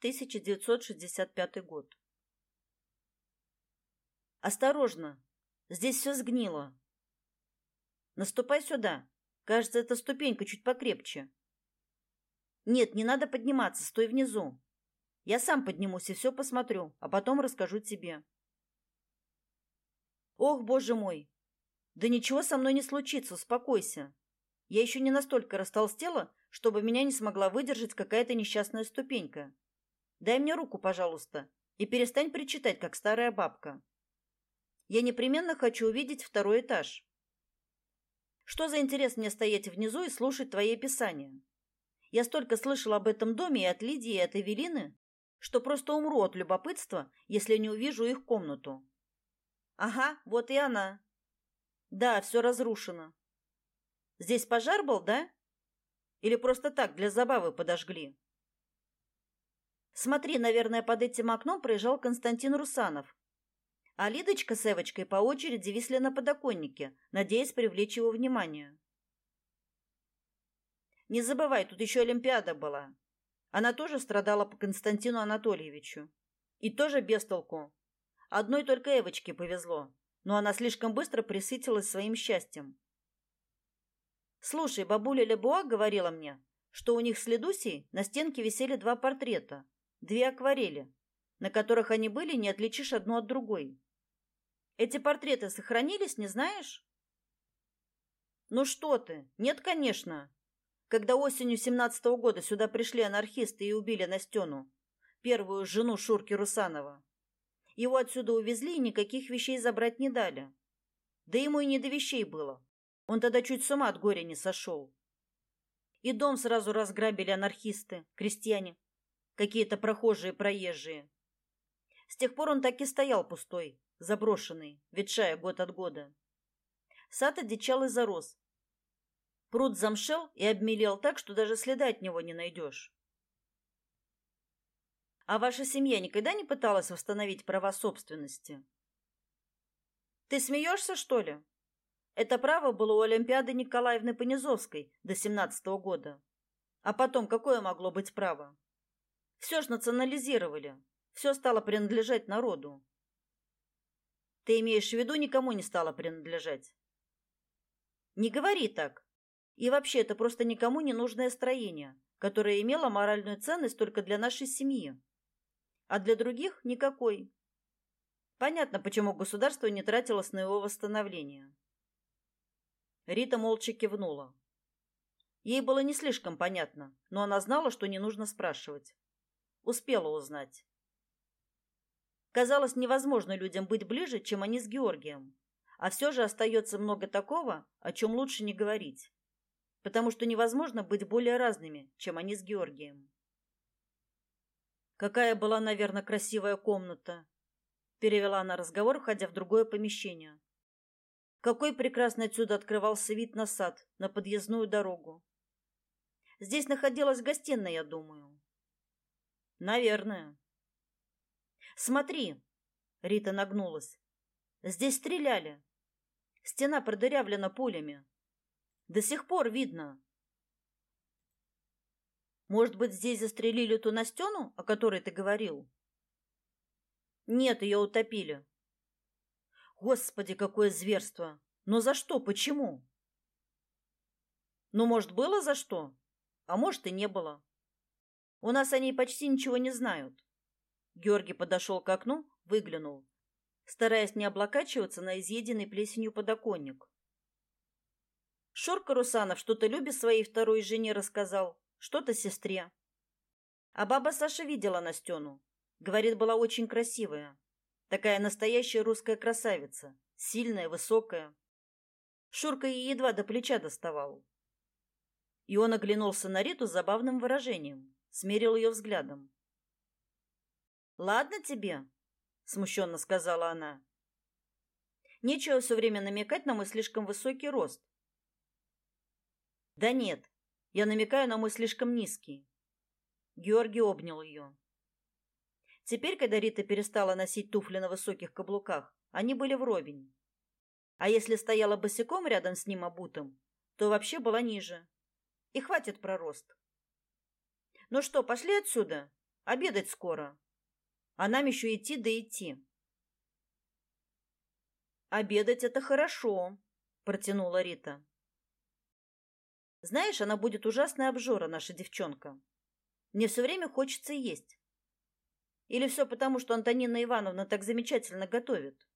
1965 год. Осторожно. Здесь все сгнило. Наступай сюда. Кажется, эта ступенька чуть покрепче. Нет, не надо подниматься, стой внизу. Я сам поднимусь и все посмотрю, а потом расскажу тебе. Ох, боже мой. Да ничего со мной не случится, успокойся. Я еще не настолько растолстела, чтобы меня не смогла выдержать какая-то несчастная ступенька. Дай мне руку, пожалуйста, и перестань причитать, как старая бабка. Я непременно хочу увидеть второй этаж. Что за интерес мне стоять внизу и слушать твои описания? Я столько слышала об этом доме и от Лидии, и от Эвелины, что просто умру от любопытства, если не увижу их комнату. Ага, вот и она. Да, все разрушено. Здесь пожар был, да? Или просто так, для забавы подожгли? Смотри, наверное, под этим окном проезжал Константин Русанов. А Лидочка с Эвочкой по очереди висли на подоконнике, надеясь привлечь его внимание. Не забывай, тут еще Олимпиада была. Она тоже страдала по Константину Анатольевичу. И тоже без толку. Одной только Эвочке повезло, но она слишком быстро присытилась своим счастьем. Слушай, бабуля Лебуа говорила мне, что у них с Ледусей на стенке висели два портрета, две акварели, на которых они были, не отличишь одну от другой. Эти портреты сохранились, не знаешь? Ну что ты? Нет, конечно. Когда осенью семнадцатого года сюда пришли анархисты и убили Настену, первую жену Шурки Русанова, его отсюда увезли и никаких вещей забрать не дали. Да ему и не до вещей было. Он тогда чуть с ума от горя не сошел. И дом сразу разграбили анархисты, крестьяне, какие-то прохожие проезжие. С тех пор он так и стоял пустой, заброшенный, ветшая год от года. Сад одичал и зарос. Пруд замшел и обмелел так, что даже следа от него не найдешь. А ваша семья никогда не пыталась восстановить права собственности? Ты смеешься, что ли? Это право было у Олимпиады Николаевны Понизовской до семнадцатого года. А потом какое могло быть право? Все ж национализировали. Все стало принадлежать народу. Ты имеешь в виду, никому не стало принадлежать? Не говори так. И вообще, это просто никому не нужное строение, которое имело моральную ценность только для нашей семьи. А для других никакой. Понятно, почему государство не тратилось на его восстановление. Рита молча кивнула. Ей было не слишком понятно, но она знала, что не нужно спрашивать. Успела узнать. Казалось невозможно людям быть ближе, чем они с Георгием. А все же остается много такого, о чем лучше не говорить. Потому что невозможно быть более разными, чем они с Георгием. Какая была, наверное, красивая комната, перевела она разговор, входя в другое помещение. Какой прекрасный отсюда открывался вид на сад, на подъездную дорогу. Здесь находилась гостиная, я думаю. Наверное. Смотри, Рита нагнулась. Здесь стреляли. Стена продырявлена пулями. До сих пор видно. Может быть, здесь застрелили ту Настену, о которой ты говорил? Нет, ее утопили. Господи, какое зверство! Но за что? Почему? Ну, может, было за что? А может, и не было. У нас они почти ничего не знают. Георгий подошел к окну, выглянул, стараясь не облокачиваться на изъеденный плесенью подоконник. Шурка Русанов что-то Любе своей второй жене рассказал, что-то сестре. А баба Саша видела Настену. Говорит, была очень красивая. Такая настоящая русская красавица, сильная, высокая. Шурка ей едва до плеча доставал. И он оглянулся на Риту с забавным выражением, смерил ее взглядом. «Ладно тебе», — смущенно сказала она. «Нечего все время намекать на мой слишком высокий рост». «Да нет, я намекаю на мой слишком низкий». Георгий обнял ее. Теперь, когда Рита перестала носить туфли на высоких каблуках, они были вровень. А если стояла босиком рядом с ним обутым, то вообще была ниже. И хватит про рост. Ну что, пошли отсюда? Обедать скоро. А нам еще идти да идти. Обедать это хорошо, протянула Рита. Знаешь, она будет ужасная обжора, наша девчонка. Мне все время хочется есть. Или все потому, что Антонина Ивановна так замечательно готовит?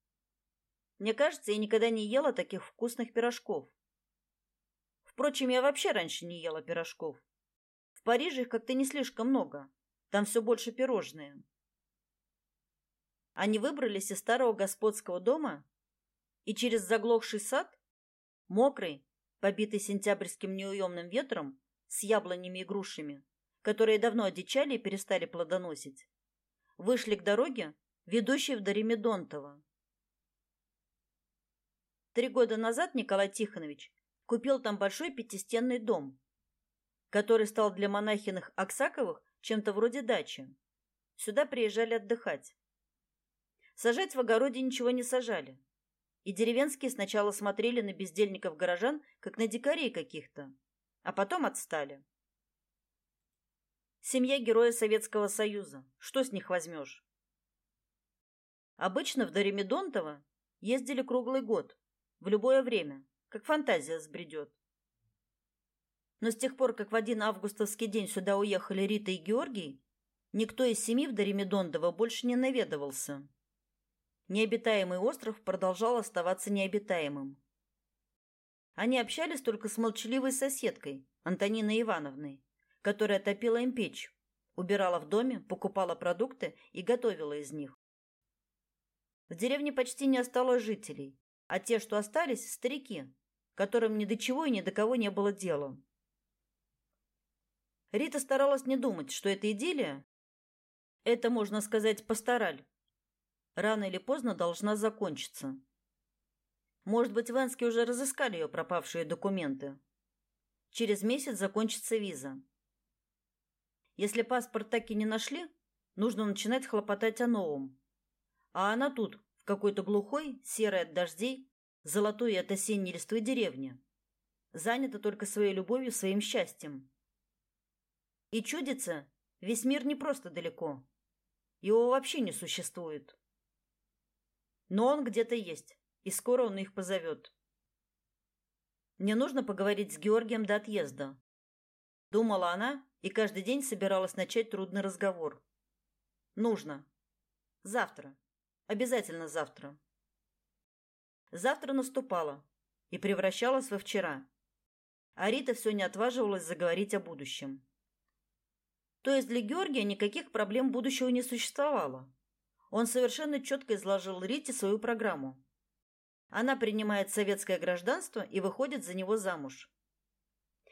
Мне кажется, я никогда не ела таких вкусных пирожков. Впрочем, я вообще раньше не ела пирожков. Париже их как-то не слишком много. Там все больше пирожные. Они выбрались из старого господского дома и через заглохший сад, мокрый, побитый сентябрьским неуемным ветром, с яблонями и грушами, которые давно одичали и перестали плодоносить, вышли к дороге, ведущей в Доремедонтово. Три года назад Николай Тихонович купил там большой пятистенный дом, который стал для монахиных Аксаковых чем-то вроде дачи. Сюда приезжали отдыхать. Сажать в огороде ничего не сажали. И деревенские сначала смотрели на бездельников горожан, как на дикарей каких-то, а потом отстали. Семья героя Советского Союза. Что с них возьмешь? Обычно в Доремедонтово ездили круглый год, в любое время, как фантазия сбредет. Но с тех пор, как в один августовский день сюда уехали Рита и Георгий, никто из семьи в Доремедондово больше не наведывался. Необитаемый остров продолжал оставаться необитаемым. Они общались только с молчаливой соседкой, Антониной Ивановной, которая топила им печь, убирала в доме, покупала продукты и готовила из них. В деревне почти не осталось жителей, а те, что остались, старики, которым ни до чего и ни до кого не было дела. Рита старалась не думать, что это идиллия, это, можно сказать, пастораль, рано или поздно должна закончиться. Может быть, в уже разыскали ее пропавшие документы. Через месяц закончится виза. Если паспорт так и не нашли, нужно начинать хлопотать о новом. А она тут, в какой-то глухой, серой от дождей, золотой от осенней листвы деревне. Занята только своей любовью, своим счастьем. И чудится, весь мир не просто далеко. Его вообще не существует. Но он где-то есть, и скоро он их позовет. Мне нужно поговорить с Георгием до отъезда. Думала она и каждый день собиралась начать трудный разговор. Нужно. Завтра. Обязательно завтра. Завтра наступало и превращалось во вчера. А Рита все не отваживалась заговорить о будущем. То есть для Георгия никаких проблем будущего не существовало. Он совершенно четко изложил Рите свою программу. Она принимает советское гражданство и выходит за него замуж.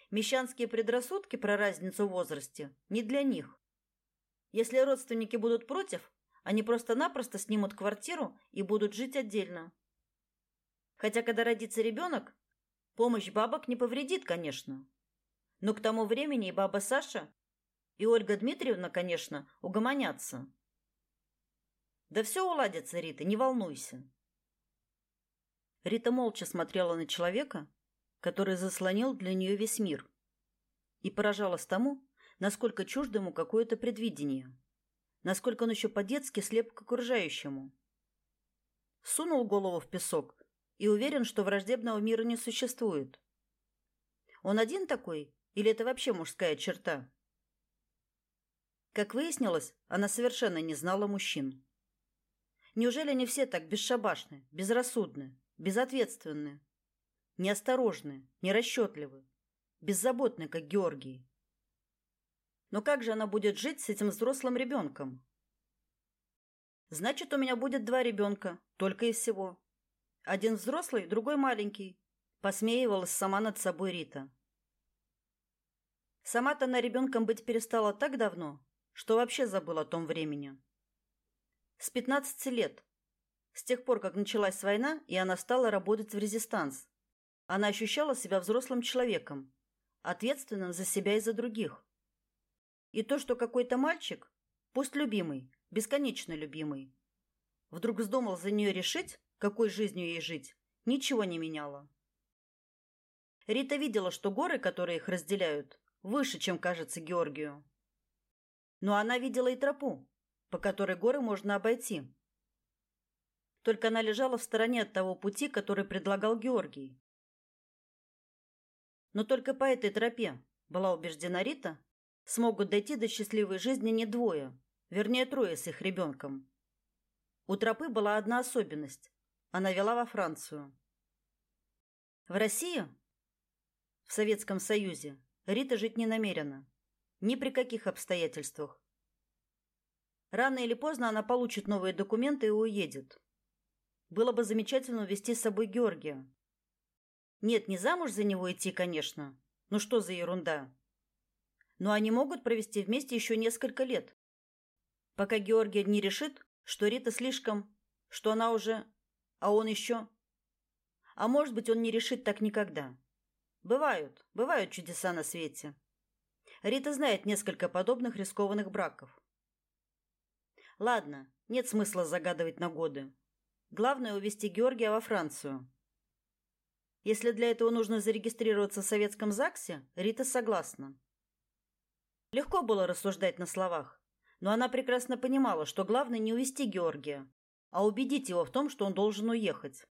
Мещанские предрассудки про разницу в возрасте не для них. Если родственники будут против, они просто-напросто снимут квартиру и будут жить отдельно. Хотя, когда родится ребенок, помощь бабок не повредит, конечно. Но к тому времени и баба Саша, и Ольга Дмитриевна, конечно, угомонятся. Да все уладится, Рита, не волнуйся. Рита молча смотрела на человека, который заслонил для нее весь мир, и поражалась тому, насколько чуждо ему какое-то предвидение, насколько он еще по-детски слеп к окружающему. Сунул голову в песок и уверен, что враждебного мира не существует. Он один такой или это вообще мужская черта? Как выяснилось, она совершенно не знала мужчин. Неужели они все так бесшабашны, безрассудны, безответственны, неосторожны, нерасчетливы, беззаботны, как Георгий? Но как же она будет жить с этим взрослым ребенком? Значит, у меня будет два ребенка, только и всего. Один взрослый, другой маленький, посмеивалась сама над собой Рита. Сама-то она ребенком быть перестала так давно, что вообще забыла о том времени. С 15 лет. С тех пор, как началась война, и она стала работать в резистанс. Она ощущала себя взрослым человеком, ответственным за себя и за других. И то, что какой-то мальчик, пусть любимый, бесконечно любимый, вдруг вздумал за нее решить, какой жизнью ей жить, ничего не меняло. Рита видела, что горы, которые их разделяют, выше, чем кажется Георгию. Но она видела и тропу, по которой горы можно обойти. Только она лежала в стороне от того пути, который предлагал Георгий. Но только по этой тропе, была убеждена Рита, смогут дойти до счастливой жизни не двое, вернее трое с их ребенком. У тропы была одна особенность. Она вела во Францию. В России, в Советском Союзе, Рита жить не намерена. Ни при каких обстоятельствах. Рано или поздно она получит новые документы и уедет. Было бы замечательно увезти с собой Георгия. Нет, не замуж за него идти, конечно. Ну что за ерунда? Но они могут провести вместе еще несколько лет. Пока Георгий не решит, что Рита слишком, что она уже, а он еще. А может быть, он не решит так никогда. Бывают, бывают чудеса на свете. Рита знает несколько подобных рискованных браков. Ладно, нет смысла загадывать на годы. Главное увезти Георгия во Францию. Если для этого нужно зарегистрироваться в советском ЗАГСе, Рита согласна. Легко было рассуждать на словах, но она прекрасно понимала, что главное не увезти Георгия, а убедить его в том, что он должен уехать.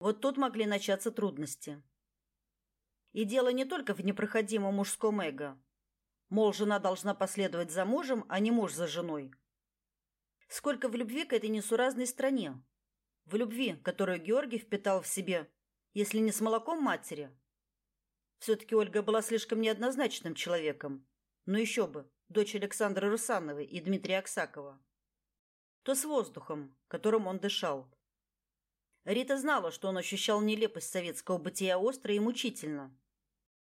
Вот тут могли начаться трудности. И дело не только в непроходимом мужском эго. Мол, жена должна последовать за мужем, а не муж за женой. Сколько в любви к этой несуразной стране. В любви, которую Георгий впитал в себе, если не с молоком матери. Все-таки Ольга была слишком неоднозначным человеком. Но еще бы, дочь Александры Русановой и Дмитрия Аксакова. То с воздухом, которым он дышал. Рита знала, что он ощущал нелепость советского бытия остро и мучительно.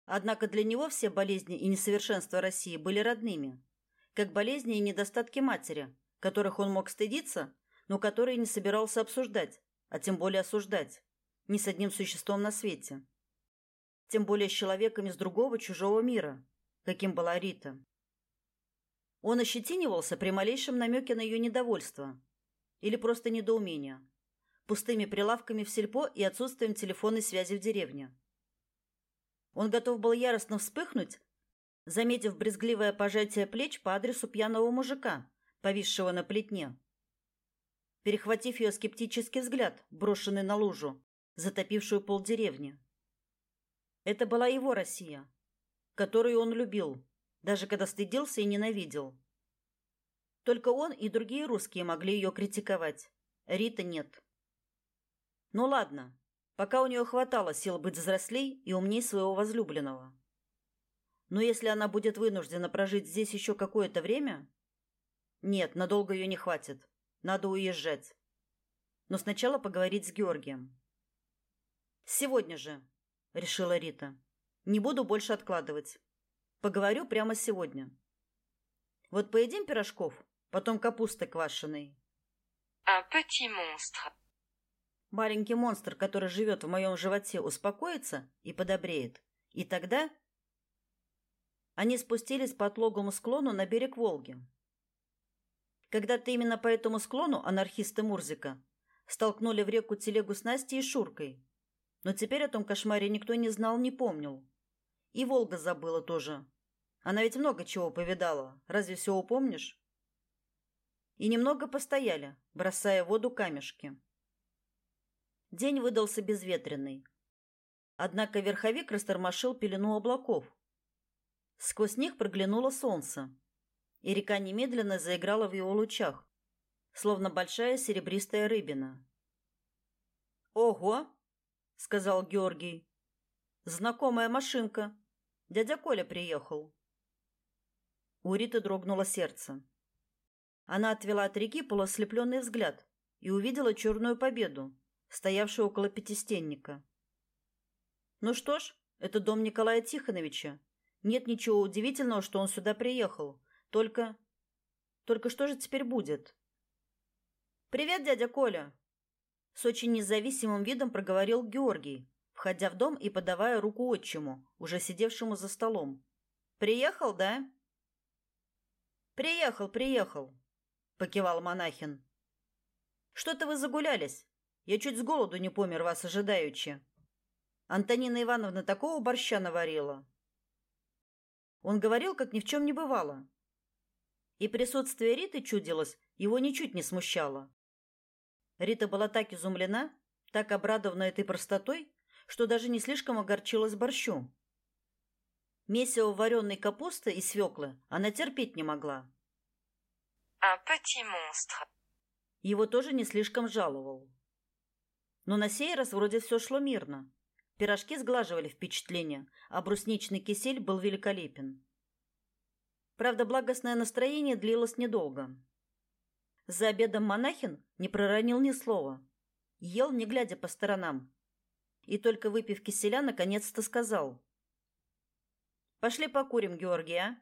Однако для него все болезни и несовершенства России были родными, как болезни и недостатки матери, которых он мог стыдиться, но которые не собирался обсуждать, а тем более осуждать, ни с одним существом на свете. Тем более с человеком из другого чужого мира, каким была Рита. Он ощетинивался при малейшем намеке на ее недовольство или просто недоумение, пустыми прилавками в сельпо и отсутствием телефонной связи в деревне. Он готов был яростно вспыхнуть, заметив брезгливое пожатие плеч по адресу пьяного мужика, повисшего на плетне. Перехватив ее скептический взгляд, брошенный на лужу, затопившую полдеревни. Это была его Россия, которую он любил, даже когда стыдился и ненавидел. Только он и другие русские могли ее критиковать. Рита нет. Ну ладно, пока у нее хватало сил быть взрослей и умней своего возлюбленного. Но если она будет вынуждена прожить здесь еще какое-то время... Нет, надолго ее не хватит. Надо уезжать. Но сначала поговорить с Георгием. Сегодня же, решила Рита. Не буду больше откладывать. Поговорю прямо сегодня. Вот поедим пирожков, потом капусты квашеной. Un petit monstre. Маленький монстр, который живет в моем животе, успокоится и подобреет. И тогда они спустились по отлогому склону на берег Волги. Когда-то именно по этому склону анархисты Мурзика столкнули в реку телегу с Настей и Шуркой. Но теперь о том кошмаре никто не знал, не помнил. И Волга забыла тоже. Она ведь много чего повидала. Разве все упомнишь? И немного постояли, бросая в воду камешки. День выдался безветренный. Однако верховик растормошил пелену облаков. Сквозь них проглянуло солнце, и река немедленно заиграла в его лучах, словно большая серебристая рыбина. «Ого!» — сказал Георгий. «Знакомая машинка. Дядя Коля приехал». У Риты дрогнуло сердце. Она отвела от реки полуослепленный взгляд и увидела черную победу, стоявший около пятистенника. Ну что ж, это дом Николая Тихоновича. Нет ничего удивительного, что он сюда приехал. Только... Только что же теперь будет? «Привет, дядя Коля!» С очень независимым видом проговорил Георгий, входя в дом и подавая руку отчиму, уже сидевшему за столом. «Приехал, да?» «Приехал, приехал», — покивал монахин. «Что-то вы загулялись. Я чуть с голоду не помер вас ожидаючи. Антонина Ивановна такого борща наварила. Он говорил, как ни в чем не бывало. И присутствие Риты, чудилось, его ничуть не смущало. Рита была так изумлена, так обрадована этой простотой, что даже не слишком огорчилась борщу. Месиво вареной капусты и свеклы она терпеть не могла. Un petit monstre. Его тоже не слишком жаловал. Но на сей раз вроде все шло мирно. Пирожки сглаживали впечатление, а брусничный кисель был великолепен. Правда, благостное настроение длилось недолго. За обедом монахин не проронил ни слова. Ел, не глядя по сторонам. И только выпив киселя, наконец-то сказал. «Пошли покурим, Георгий, а?»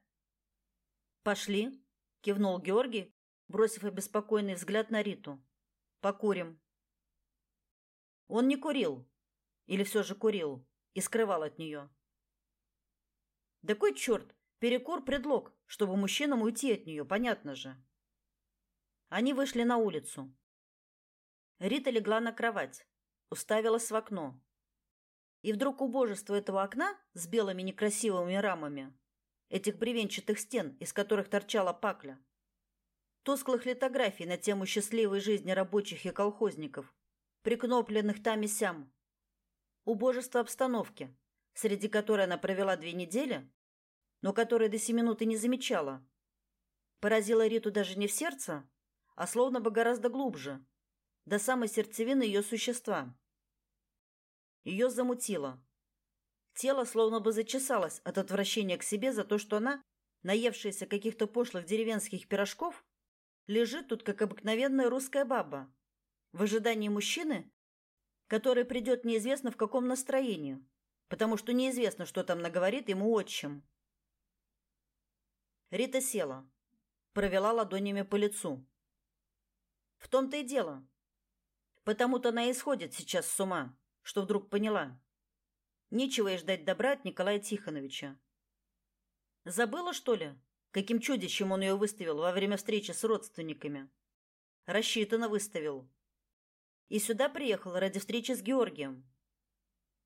«Пошли», — кивнул Георгий, бросив обеспокоенный взгляд на Риту. «Покурим». Он не курил. Или все же курил и скрывал от нее. Да кой черт, перекур предлог, чтобы мужчинам уйти от нее, понятно же. Они вышли на улицу. Рита легла на кровать, уставилась в окно. И вдруг убожество этого окна с белыми некрасивыми рамами, этих бревенчатых стен, из которых торчала пакля, тусклых литографий на тему счастливой жизни рабочих и колхозников, прикнопленных там и сям. Убожество обстановки, среди которой она провела две недели, но которой до семи минут и не замечала, поразило Риту даже не в сердце, а словно бы гораздо глубже, до самой сердцевины ее существа. Ее замутило. Тело словно бы зачесалось от отвращения к себе за то, что она, наевшаяся каких-то пошлых деревенских пирожков, лежит тут, как обыкновенная русская баба, в ожидании мужчины, который придет неизвестно в каком настроении, потому что неизвестно, что там наговорит ему отчим. Рита села, провела ладонями по лицу. В том-то и дело. Потому-то она и сходит сейчас с ума, что вдруг поняла. Нечего ей ждать добра от Николая Тихоновича. Забыла, что ли, каким чудищем он ее выставил во время встречи с родственниками? Рассчитанно выставил и сюда приехал ради встречи с Георгием.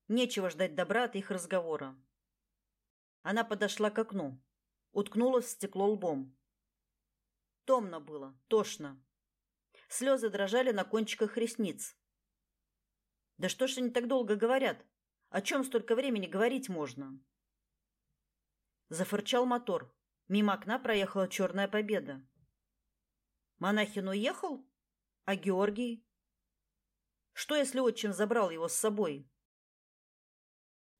Нечего ждать добра от их разговора. Она подошла к окну, уткнулась в стекло лбом. Томно было, тошно. Слезы дрожали на кончиках ресниц. Да что ж они так долго говорят? О чем столько времени говорить можно? Зафырчал мотор. Мимо окна проехала черная победа. Монахин уехал? А Георгий? Что, если отчим забрал его с собой?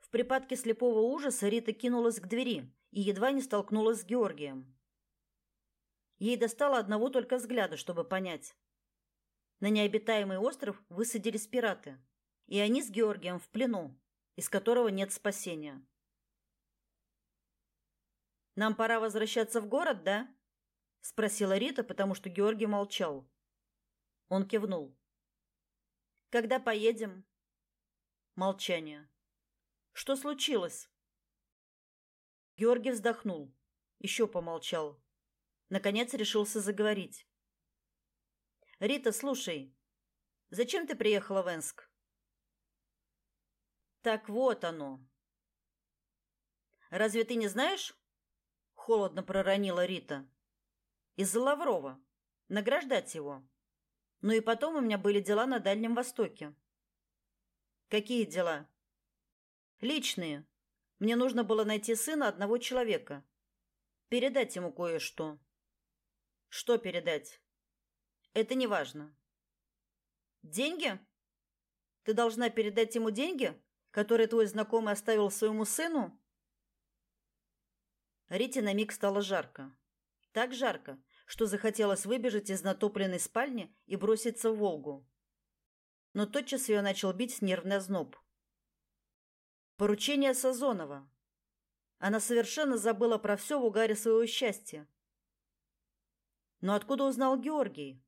В припадке слепого ужаса Рита кинулась к двери и едва не столкнулась с Георгием. Ей достало одного только взгляда, чтобы понять. На необитаемый остров высадились пираты, и они с Георгием в плену, из которого нет спасения. Нам пора возвращаться в город, да? спросила Рита, потому что Георгий молчал. Он кивнул. Когда поедем? Молчание. Что случилось? Георгий вздохнул, еще помолчал. Наконец решился заговорить. Рита, слушай, зачем ты приехала в Энск? Так вот оно. Разве ты не знаешь? Холодно проронила Рита. Из-за Лаврова. Награждать его. Ну и потом у меня были дела на Дальнем Востоке. Какие дела? Личные. Мне нужно было найти сына одного человека. Передать ему кое-что. Что передать? Это не важно. Деньги? Ты должна передать ему деньги, которые твой знакомый оставил своему сыну? Рите на миг стало жарко. Так жарко, что захотелось выбежать из натопленной спальни и броситься в Волгу. Но тотчас ее начал бить нервный озноб. Поручение Сазонова. Она совершенно забыла про все в угаре своего счастья. Но откуда узнал Георгий?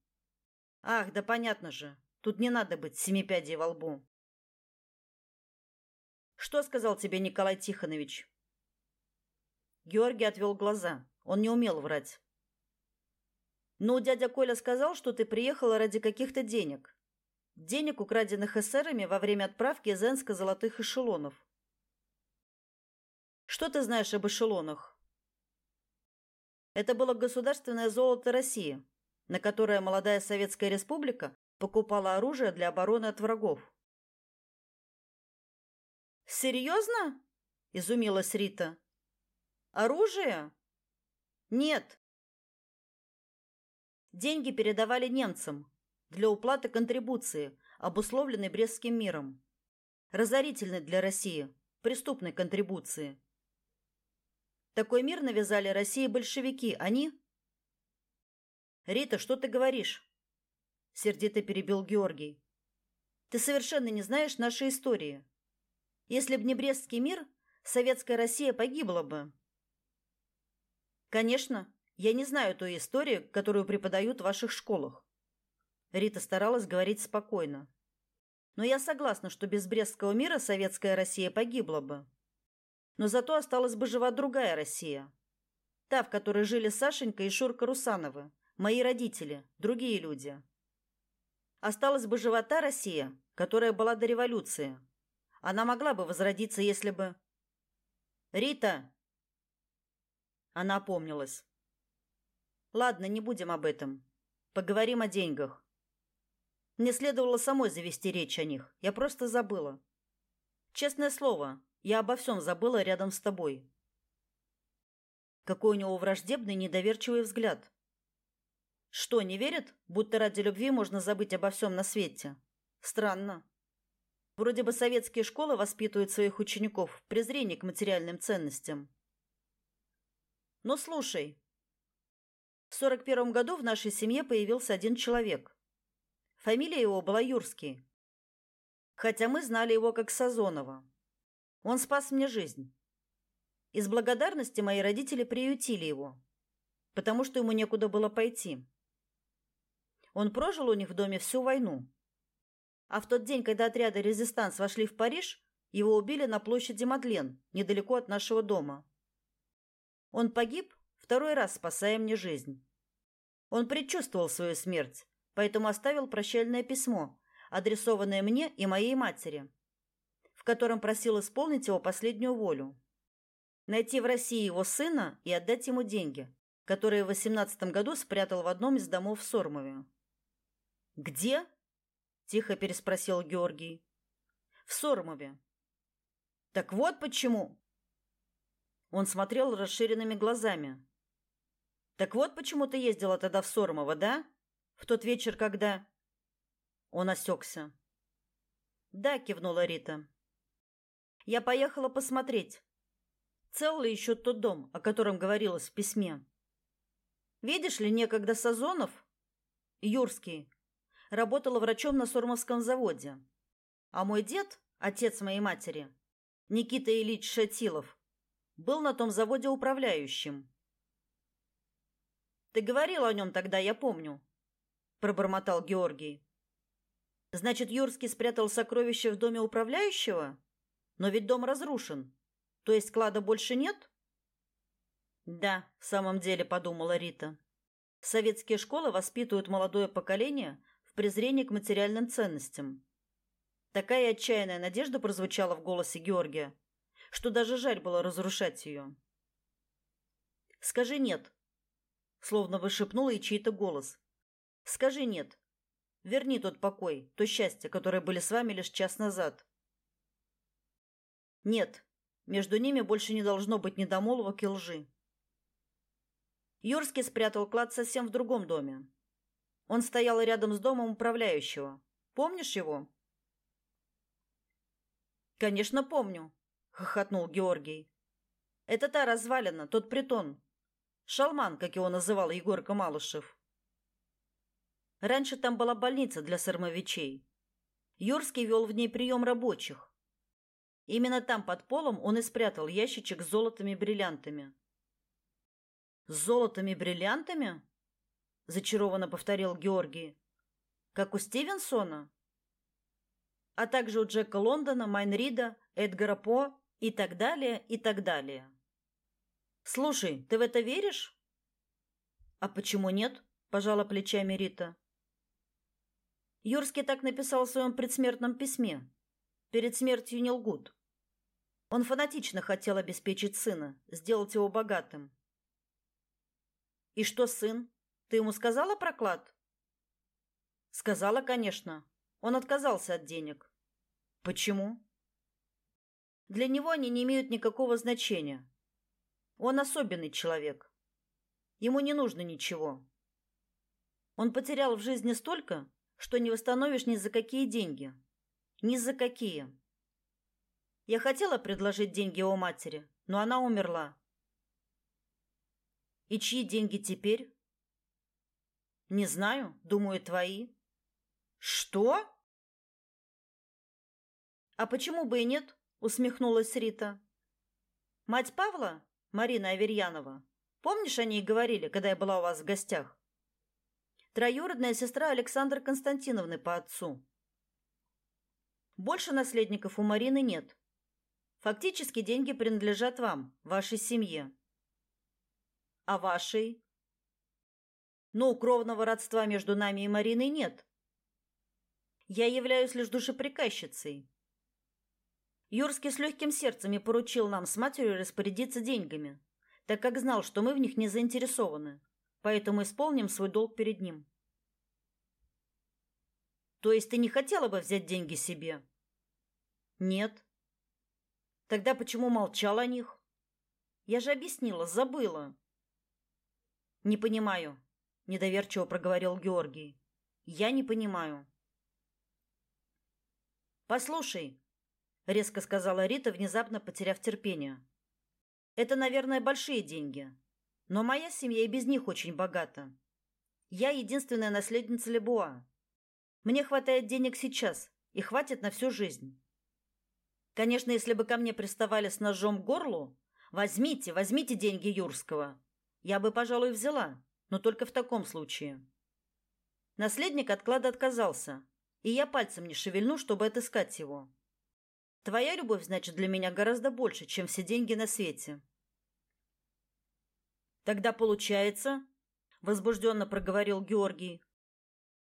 Ах, да понятно же. Тут не надо быть семипядей во лбу. Что сказал тебе Николай Тихонович? Георгий отвел глаза. Он не умел врать. Ну, дядя Коля сказал, что ты приехала ради каких-то денег. Денег, украденных эсерами во время отправки из Энска золотых эшелонов. Что ты знаешь об эшелонах? Это было государственное золото России, на которое молодая Советская Республика покупала оружие для обороны от врагов. «Серьезно?» – изумилась Рита. «Оружие?» «Нет». Деньги передавали немцам для уплаты контрибуции, обусловленной Брестским миром. Разорительной для России, преступной контрибуции. Такой мир навязали России большевики. Они... Рита, что ты говоришь? Сердито перебил Георгий. Ты совершенно не знаешь нашей истории. Если б не Брестский мир, советская Россия погибла бы. Конечно, я не знаю той истории, которую преподают в ваших школах. Рита старалась говорить спокойно. Но я согласна, что без Брестского мира советская Россия погибла бы. Но зато осталась бы жива другая Россия. Та, в которой жили Сашенька и Шурка Русановы, мои родители, другие люди. Осталась бы жива та Россия, которая была до революции. Она могла бы возродиться, если бы... «Рита!» Она опомнилась. «Ладно, не будем об этом. Поговорим о деньгах. Мне следовало самой завести речь о них. Я просто забыла. Честное слово, я обо всем забыла рядом с тобой. Какой у него враждебный, недоверчивый взгляд. Что, не верит, будто ради любви можно забыть обо всем на свете? Странно. Вроде бы советские школы воспитывают своих учеников в презрении к материальным ценностям. Но слушай. В сорок первом году в нашей семье появился один человек. Фамилия его была Юрский. Хотя мы знали его как Сазонова. Он спас мне жизнь. Из благодарности мои родители приютили его, потому что ему некуда было пойти. Он прожил у них в доме всю войну. А в тот день, когда отряды резистанс вошли в Париж, его убили на площади Мадлен, недалеко от нашего дома. Он погиб, второй раз спасая мне жизнь. Он предчувствовал свою смерть, поэтому оставил прощальное письмо, адресованное мне и моей матери, в котором просил исполнить его последнюю волю. Найти в России его сына и отдать ему деньги, которые в 18 году спрятал в одном из домов в Сормове. «Где?» – тихо переспросил Георгий. «В Сормове». «Так вот почему!» Он смотрел расширенными глазами. «Так вот почему ты ездила тогда в Сормово, да?» В тот вечер, когда он осекся. Да, кивнула Рита. Я поехала посмотреть, цел ли еще тот дом, о котором говорилось в письме. Видишь ли, некогда Сазонов, Юрский, работала врачом на Сормовском заводе. А мой дед, отец моей матери, Никита Ильич Шатилов, был на том заводе управляющим. Ты говорил о нем тогда, я помню пробормотал Георгий. Значит, Юрский спрятал сокровища в доме управляющего? Но ведь дом разрушен. То есть клада больше нет? Да, в самом деле, подумала Рита. Советские школы воспитывают молодое поколение в презрении к материальным ценностям. Такая отчаянная надежда прозвучала в голосе Георгия, что даже жаль было разрушать ее. Скажи нет, словно бы шепнул ей чей-то голос. Скажи нет. Верни тот покой, то счастье, которое были с вами лишь час назад. Нет, между ними больше не должно быть недомолвок и лжи. Юрский спрятал клад совсем в другом доме. Он стоял рядом с домом управляющего. Помнишь его? Конечно, помню, хохотнул Георгий. Это та развалина, тот притон. Шалман, как его называл Егорка Малышев. Раньше там была больница для сырмовичей. Юрский вел в ней прием рабочих. Именно там под полом он и спрятал ящичек с золотыми бриллиантами. С золотыми бриллиантами? зачарованно повторил Георгий. Как у Стивенсона? А также у Джека Лондона, Майнрида, Эдгара По и так далее, и так далее. Слушай, ты в это веришь? А почему нет? пожала плечами Рита. Юрский так написал в своем предсмертном письме. Перед смертью не лгут. Он фанатично хотел обеспечить сына, сделать его богатым. И что, сын? Ты ему сказала про клад? Сказала, конечно. Он отказался от денег. Почему? Для него они не имеют никакого значения. Он особенный человек. Ему не нужно ничего. Он потерял в жизни столько, что не восстановишь ни за какие деньги. Ни за какие. Я хотела предложить деньги его матери, но она умерла. И чьи деньги теперь? Не знаю, думаю, твои. Что? А почему бы и нет? усмехнулась Рита. Мать Павла, Марина Аверьянова. Помнишь, они и говорили, когда я была у вас в гостях? Троюродная сестра Александры Константиновны по отцу. Больше наследников у Марины нет. Фактически деньги принадлежат вам, вашей семье. А вашей? Ну, кровного родства между нами и Мариной нет. Я являюсь лишь душеприказчицей. Юрский с легким сердцем поручил нам с матерью распорядиться деньгами, так как знал, что мы в них не заинтересованы, поэтому исполним свой долг перед ним. То есть ты не хотела бы взять деньги себе? Нет. Тогда почему молчал о них? Я же объяснила, забыла. Не понимаю, недоверчиво проговорил Георгий. Я не понимаю. Послушай, резко сказала Рита, внезапно потеряв терпение. Это, наверное, большие деньги, но моя семья и без них очень богата. Я единственная наследница Лебуа. Мне хватает денег сейчас и хватит на всю жизнь. Конечно, если бы ко мне приставали с ножом к горлу, возьмите, возьмите деньги Юрского, я бы, пожалуй, взяла, но только в таком случае. Наследник от клада отказался, и я пальцем не шевельну, чтобы отыскать его. Твоя любовь значит для меня гораздо больше, чем все деньги на свете. Тогда получается, возбужденно проговорил Георгий,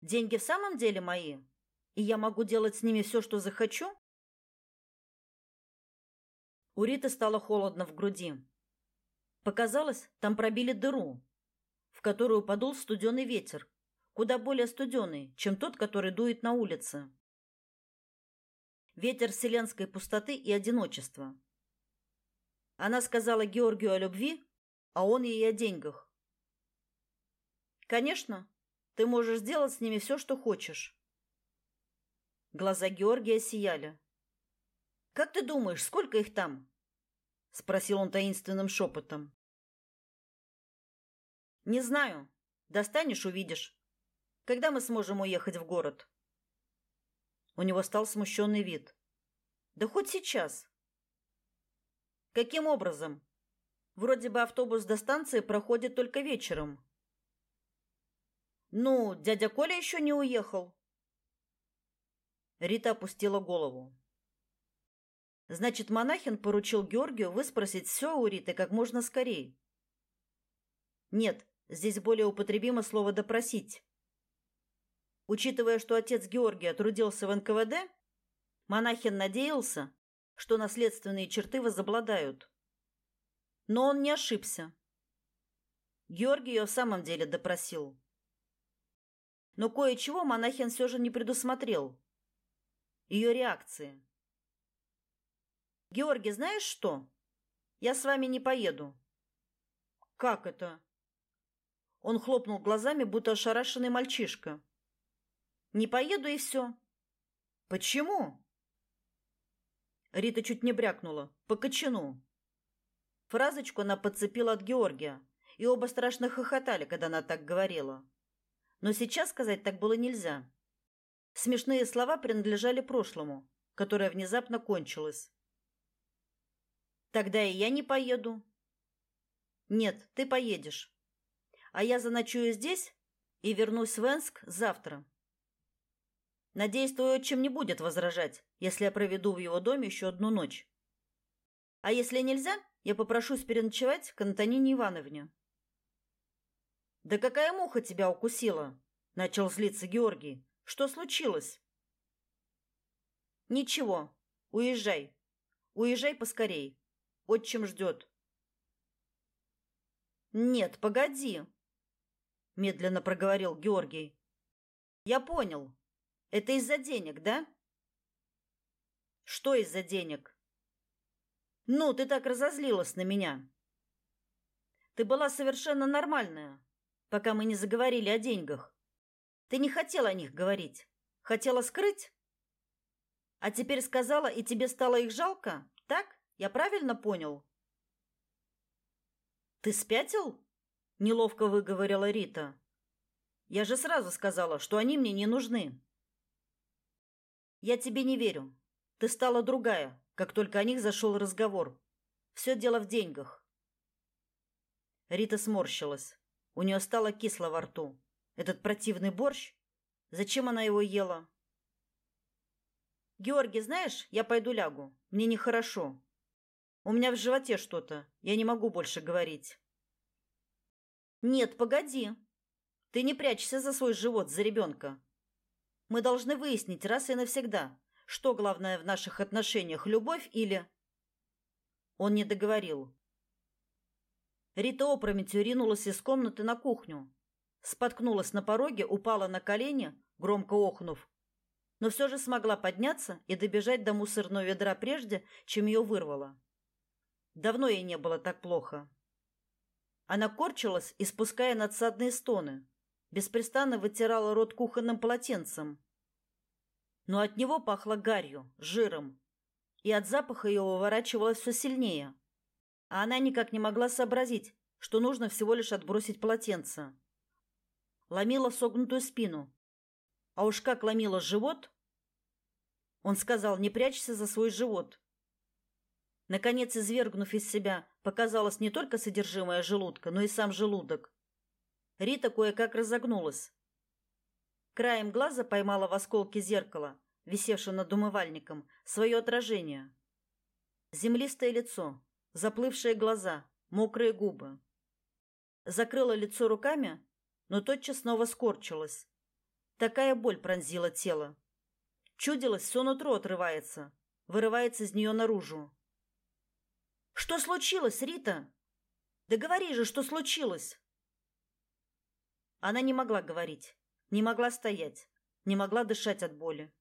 деньги в самом деле мои, и я могу делать с ними все, что захочу? У Риты стало холодно в груди. Показалось, там пробили дыру, в которую подул студеный ветер, куда более студеный, чем тот, который дует на улице. Ветер вселенской пустоты и одиночества. Она сказала Георгию о любви, а он ей о деньгах. Конечно, ты можешь сделать с ними все, что хочешь. Глаза Георгия сияли. Как ты думаешь, сколько их там? спросил он таинственным шепотом. Не знаю. Достанешь увидишь. Когда мы сможем уехать в город? У него стал смущенный вид. Да хоть сейчас. Каким образом? Вроде бы автобус до станции проходит только вечером. Ну, дядя Коля еще не уехал. Рита опустила голову. Значит, монахин поручил Георгию выспросить все у Риты как можно скорее. Нет, здесь более употребимо слово допросить. Учитывая, что отец Георгия трудился в НКВД, монахин надеялся, что наследственные черты возобладают. Но он не ошибся. Георгий ее в самом деле допросил. Но кое-чего монахин все же не предусмотрел. Ее реакции. Георгий, знаешь что? Я с вами не поеду. Как это? Он хлопнул глазами, будто ошарашенный мальчишка. Не поеду и все. Почему? Рита чуть не брякнула. По кочану. Фразочку она подцепила от Георгия, и оба страшно хохотали, когда она так говорила. Но сейчас сказать так было нельзя. Смешные слова принадлежали прошлому, которое внезапно кончилось. Тогда и я не поеду. Нет, ты поедешь. А я заночую здесь и вернусь в Энск завтра. Надеюсь, твой отчим не будет возражать, если я проведу в его доме еще одну ночь. А если нельзя, я попрошусь переночевать к Антонине Ивановне. Да какая муха тебя укусила? начал злиться Георгий. Что случилось? Ничего. Уезжай. Уезжай поскорей. Отчим ждет. Нет, погоди. медленно проговорил Георгий. Я понял. Это из-за денег, да? Что из-за денег? Ну, ты так разозлилась на меня. Ты была совершенно нормальная, пока мы не заговорили о деньгах. Ты не хотела о них говорить. Хотела скрыть? А теперь сказала, и тебе стало их жалко? Так? Я правильно понял? Ты спятил? Неловко выговорила Рита. Я же сразу сказала, что они мне не нужны. Я тебе не верю. Ты стала другая, как только о них зашел разговор. Все дело в деньгах. Рита сморщилась. У нее стало кисло во рту. Этот противный борщ? Зачем она его ела? Георгий, знаешь, я пойду лягу. Мне нехорошо. У меня в животе что-то. Я не могу больше говорить. Нет, погоди. Ты не прячься за свой живот, за ребенка. Мы должны выяснить раз и навсегда, что главное в наших отношениях, любовь или... Он не договорил. Рита опрометью ринулась из комнаты на кухню. Споткнулась на пороге, упала на колени, громко охнув, но все же смогла подняться и добежать до мусорного ведра прежде, чем ее вырвало. Давно ей не было так плохо. Она корчилась, испуская надсадные стоны, беспрестанно вытирала рот кухонным полотенцем. Но от него пахло гарью, жиром, и от запаха ее выворачивалось все сильнее. А она никак не могла сообразить, что нужно всего лишь отбросить полотенце. Ломила согнутую спину. А уж как ломила живот! Он сказал, не прячься за свой живот. Наконец, извергнув из себя, показалось не только содержимое желудка, но и сам желудок. Рита кое-как разогнулась. Краем глаза поймала в осколке зеркала, висевшего над умывальником, свое отражение. Землистое лицо, заплывшие глаза, мокрые губы. Закрыла лицо руками, но тотчас снова скорчилась. Такая боль пронзила тело. Чудилось, все нутро отрывается, вырывается из нее наружу. Что случилось, Рита? Да говори же, что случилось? Она не могла говорить, не могла стоять, не могла дышать от боли.